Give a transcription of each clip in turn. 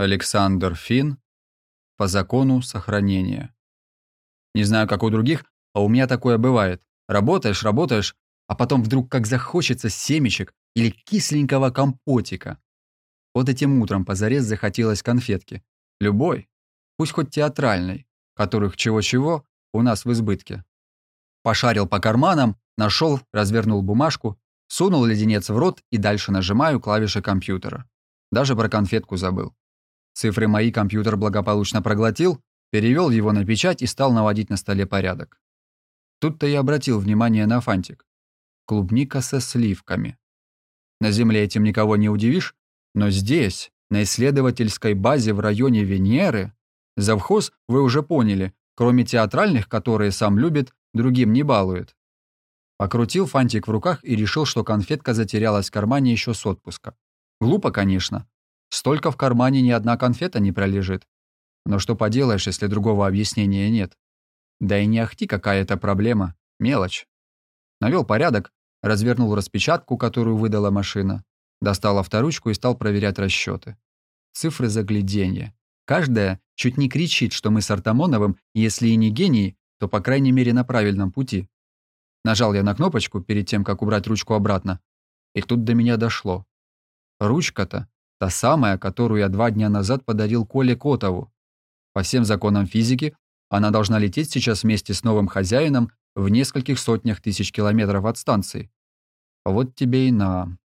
Александр Фин по закону сохранения. Не знаю, как у других, а у меня такое бывает. Работаешь, работаешь, а потом вдруг как захочется семечек или кисленького компотика. Вот этим утром позарез захотелось конфетки. Любой, пусть хоть театральной, которых чего-чего у нас в избытке. Пошарил по карманам, нашел, развернул бумажку, сунул леденец в рот и дальше нажимаю клавиши компьютера. Даже про конфетку забыл. Цифры мои компьютер благополучно проглотил, перевел его на печать и стал наводить на столе порядок. Тут-то я обратил внимание на фантик. Клубника со сливками. На Земле этим никого не удивишь, но здесь, на исследовательской базе в районе Венеры, завхоз, вы уже поняли, кроме театральных, которые сам любит, другим не балует. Покрутил фантик в руках и решил, что конфетка затерялась в кармане еще с отпуска. Глупо, конечно, Столько в кармане ни одна конфета не пролежит. Но что поделаешь, если другого объяснения нет? Да и не ахти какая-то проблема. Мелочь. Навел порядок, развернул распечатку, которую выдала машина, достал авторучку и стал проверять расчеты. Цифры загляденья. Каждая чуть не кричит, что мы с Артамоновым, если и не гении, то по крайней мере на правильном пути. Нажал я на кнопочку перед тем, как убрать ручку обратно. И тут до меня дошло. Ручка-то Та самая, которую я два дня назад подарил Коле Котову. По всем законам физики, она должна лететь сейчас вместе с новым хозяином в нескольких сотнях тысяч километров от станции. Вот тебе и на.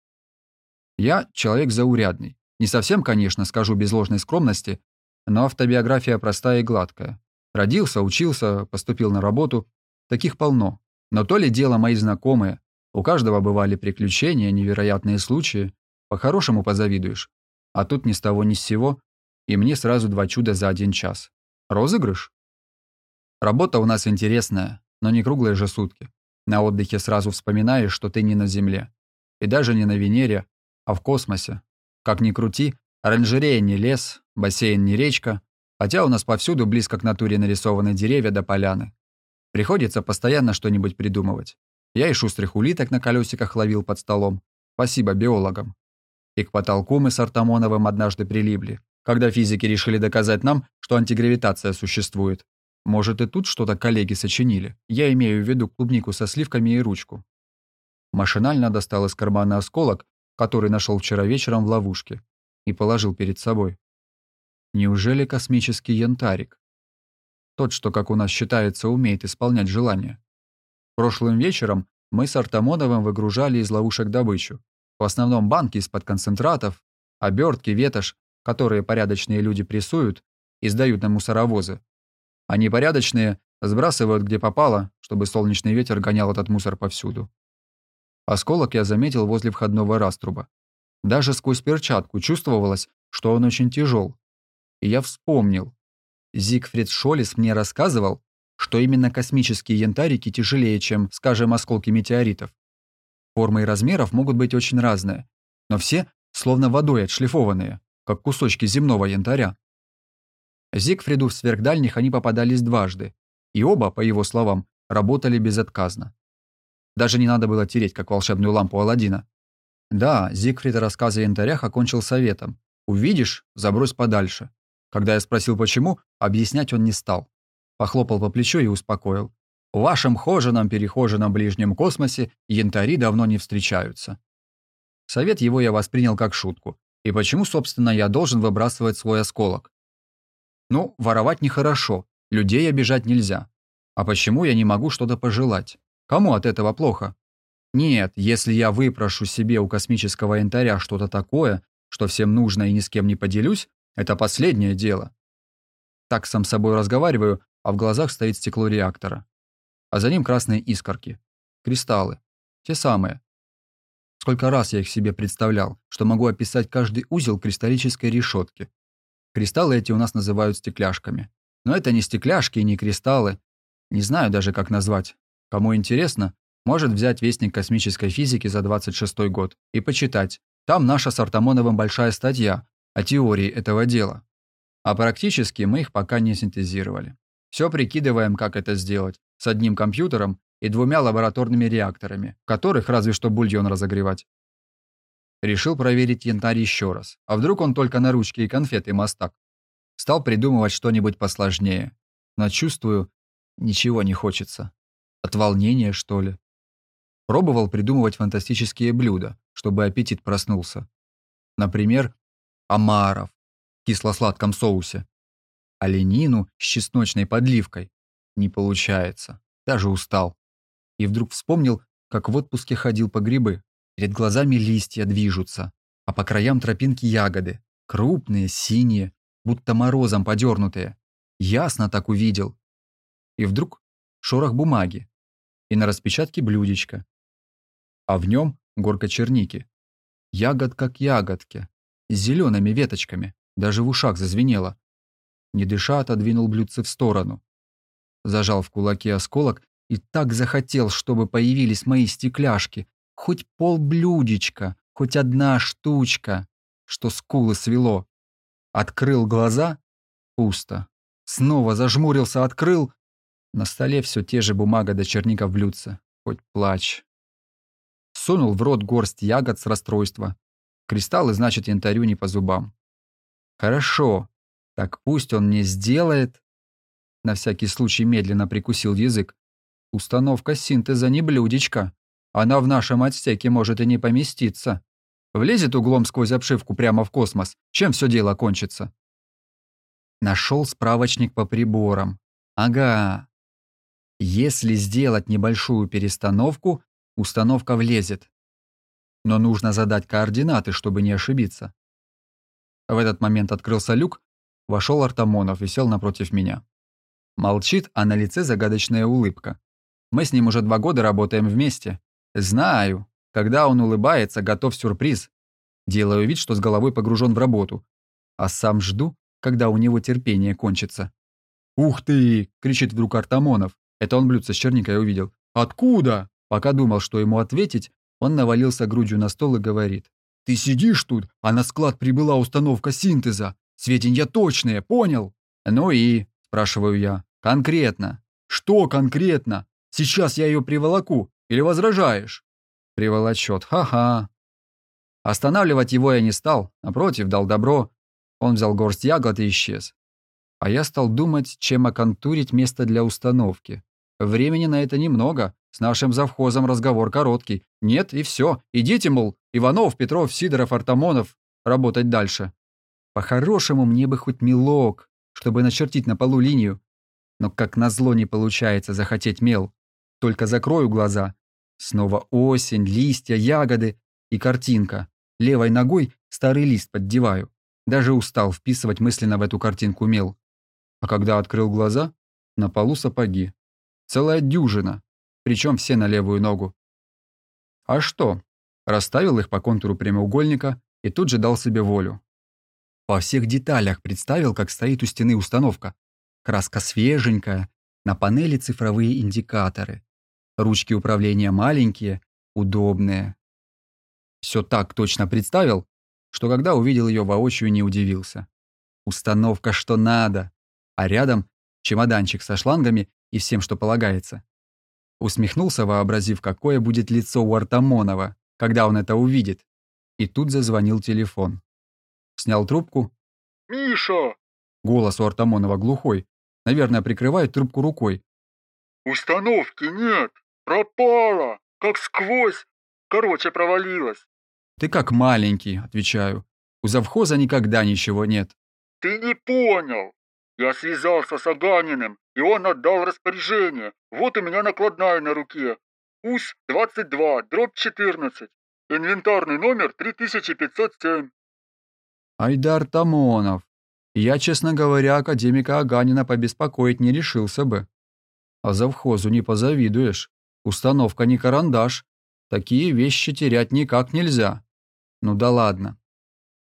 Я человек заурядный. Не совсем, конечно, скажу без ложной скромности, но автобиография простая и гладкая. Родился, учился, поступил на работу. Таких полно. Но то ли дело мои знакомые. У каждого бывали приключения, невероятные случаи. По-хорошему позавидуешь. А тут ни с того ни с сего, и мне сразу два чуда за один час. Розыгрыш? Работа у нас интересная, но не круглые же сутки. На отдыхе сразу вспоминаешь, что ты не на Земле. И даже не на Венере, а в космосе. Как ни крути, оранжерея не лес, бассейн не речка, хотя у нас повсюду близко к натуре нарисованы деревья до поляны. Приходится постоянно что-нибудь придумывать. Я и шустрых улиток на колесиках ловил под столом. Спасибо биологам. И к потолку мы с Артамоновым однажды прилипли, когда физики решили доказать нам, что антигравитация существует. Может, и тут что-то коллеги сочинили. Я имею в виду клубнику со сливками и ручку. Машинально достал из кармана осколок, который нашел вчера вечером в ловушке, и положил перед собой. Неужели космический янтарик? Тот, что, как у нас считается, умеет исполнять желания. Прошлым вечером мы с Артамоновым выгружали из ловушек добычу, в основном банки из-под концентратов, обертки, ветошь, которые порядочные люди прессуют и сдают на мусоровозы. А непорядочные сбрасывают где попало, чтобы солнечный ветер гонял этот мусор повсюду. Осколок я заметил возле входного раструба. Даже сквозь перчатку чувствовалось, что он очень тяжел. И я вспомнил. Зигфрид Шолис мне рассказывал, что именно космические янтарики тяжелее, чем, скажем, осколки метеоритов. Формы и размеров могут быть очень разные, но все словно водой отшлифованные, как кусочки земного янтаря. Зигфриду в сверхдальних они попадались дважды, и оба, по его словам, работали безотказно. Даже не надо было тереть, как волшебную лампу Аладдина. Да, Зигфрид рассказы о янтарях окончил советом. «Увидишь, забрось подальше». Когда я спросил, почему, объяснять он не стал. Похлопал по плечу и успокоил. В вашем хоженом-перехоженном ближнем космосе янтари давно не встречаются. Совет его я воспринял как шутку. И почему, собственно, я должен выбрасывать свой осколок? Ну, воровать нехорошо, людей обижать нельзя. А почему я не могу что-то пожелать? Кому от этого плохо? Нет, если я выпрошу себе у космического янтаря что-то такое, что всем нужно и ни с кем не поделюсь, это последнее дело. Так сам с собой разговариваю, а в глазах стоит стекло реактора а за ним красные искорки. Кристаллы. Те самые. Сколько раз я их себе представлял, что могу описать каждый узел кристаллической решетки. Кристаллы эти у нас называют стекляшками. Но это не стекляшки и не кристаллы. Не знаю даже, как назвать. Кому интересно, может взять Вестник космической физики за 26 год и почитать. Там наша с Артамоновым большая статья о теории этого дела. А практически мы их пока не синтезировали. Все прикидываем, как это сделать с одним компьютером и двумя лабораторными реакторами, в которых разве что бульон разогревать. Решил проверить янтарь еще раз. А вдруг он только на ручки и конфеты мастак? Стал придумывать что-нибудь посложнее. Но чувствую, ничего не хочется. От волнения, что ли? Пробовал придумывать фантастические блюда, чтобы аппетит проснулся. Например, омаров в кисло-сладком соусе. Оленину с чесночной подливкой. Не получается. Даже устал. И вдруг вспомнил, как в отпуске ходил по грибы. Перед глазами листья движутся, а по краям тропинки ягоды. Крупные, синие, будто морозом подернутые. Ясно так увидел. И вдруг шорох бумаги. И на распечатке блюдечко. А в нем горка черники. Ягодка к ягодке. С зелеными веточками. Даже в ушах зазвенело. Не дыша, отодвинул блюдце в сторону. Зажал в кулаке осколок и так захотел, чтобы появились мои стекляшки. Хоть полблюдечка, хоть одна штучка, что скулы свело. Открыл глаза — пусто. Снова зажмурился, открыл. На столе все те же бумага до черника в блюдце. Хоть плачь. Сунул в рот горсть ягод с расстройства. Кристаллы, значит, янтарю не по зубам. Хорошо. Так пусть он мне сделает. На всякий случай медленно прикусил язык. Установка синтеза не блюдечко. Она в нашем отсеке может и не поместиться. Влезет углом сквозь обшивку прямо в космос. Чем все дело кончится? Нашел справочник по приборам. Ага. Если сделать небольшую перестановку, установка влезет. Но нужно задать координаты, чтобы не ошибиться. В этот момент открылся люк, вошел Артамонов и сел напротив меня. Молчит, а на лице загадочная улыбка. Мы с ним уже два года работаем вместе. Знаю, когда он улыбается, готов сюрприз. Делаю вид, что с головой погружен в работу. А сам жду, когда у него терпение кончится. «Ух ты!» — кричит вдруг Артамонов. Это он блюдце с черникой увидел. «Откуда?» Пока думал, что ему ответить, он навалился грудью на стол и говорит. «Ты сидишь тут, а на склад прибыла установка синтеза. Сведения точные, понял?» «Ну и?» – спрашиваю я. «Конкретно». «Что конкретно? Сейчас я ее приволоку. Или возражаешь?» Приволочет. Ха-ха. Останавливать его я не стал. Напротив, дал добро. Он взял горсть ягод и исчез. А я стал думать, чем оконтурить место для установки. Времени на это немного. С нашим завхозом разговор короткий. Нет, и все. Идите, мол, Иванов, Петров, Сидоров, Артамонов, работать дальше. По-хорошему мне бы хоть мелок, чтобы начертить на полу линию. Но как назло не получается захотеть мел. Только закрою глаза. Снова осень, листья, ягоды и картинка. Левой ногой старый лист поддеваю. Даже устал вписывать мысленно в эту картинку мел. А когда открыл глаза, на полу сапоги. Целая дюжина причем все на левую ногу. А что? Расставил их по контуру прямоугольника и тут же дал себе волю. По всех деталях представил, как стоит у стены установка. Краска свеженькая, на панели цифровые индикаторы. Ручки управления маленькие, удобные. Все так точно представил, что когда увидел ее воочию, не удивился. Установка что надо, а рядом чемоданчик со шлангами и всем, что полагается. Усмехнулся, вообразив, какое будет лицо у Артамонова, когда он это увидит. И тут зазвонил телефон. Снял трубку. «Миша!» Голос у Артамонова глухой. Наверное, прикрывает трубку рукой. «Установки нет! Пропала! Как сквозь! Короче, провалилась!» «Ты как маленький», — отвечаю. «У завхоза никогда ничего нет». «Ты не понял! Я связался с Аганиным, и он отдал распоряжение. Вот у меня накладная на руке. УС-22, дробь 14. Инвентарный номер 3507. Айдар Тамонов. Я, честно говоря, академика Аганина побеспокоить не решился бы. А завхозу не позавидуешь. Установка не карандаш. Такие вещи терять никак нельзя. Ну да ладно.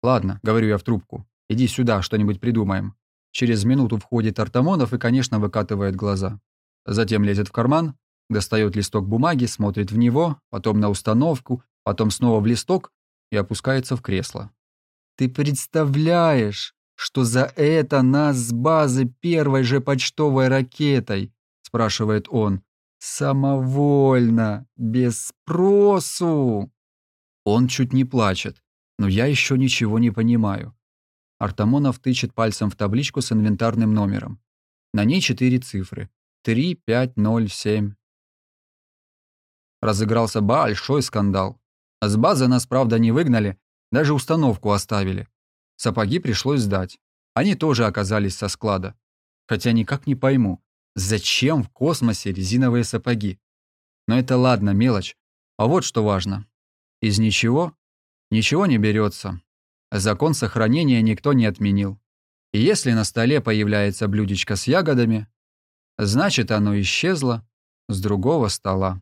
Ладно, говорю я в трубку. Иди сюда, что-нибудь придумаем. Через минуту входит Артамонов и, конечно, выкатывает глаза. Затем лезет в карман, достает листок бумаги, смотрит в него, потом на установку, потом снова в листок и опускается в кресло. «Ты представляешь, что за это нас с базы первой же почтовой ракетой?» спрашивает он. «Самовольно, без спросу!» Он чуть не плачет, Но я еще ничего не понимаю. Артамонов тычет пальцем в табличку с инвентарным номером. На ней четыре цифры. 3, 5, 0, 7. Разыгрался большой скандал. С базы нас, правда, не выгнали, даже установку оставили. Сапоги пришлось сдать. Они тоже оказались со склада. Хотя никак не пойму, зачем в космосе резиновые сапоги? Но это ладно, мелочь. А вот что важно. Из ничего ничего не берется. Закон сохранения никто не отменил. И если на столе появляется блюдечко с ягодами, значит оно исчезло с другого стола.